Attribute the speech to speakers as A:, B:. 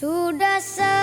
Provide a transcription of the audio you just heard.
A: Sudah se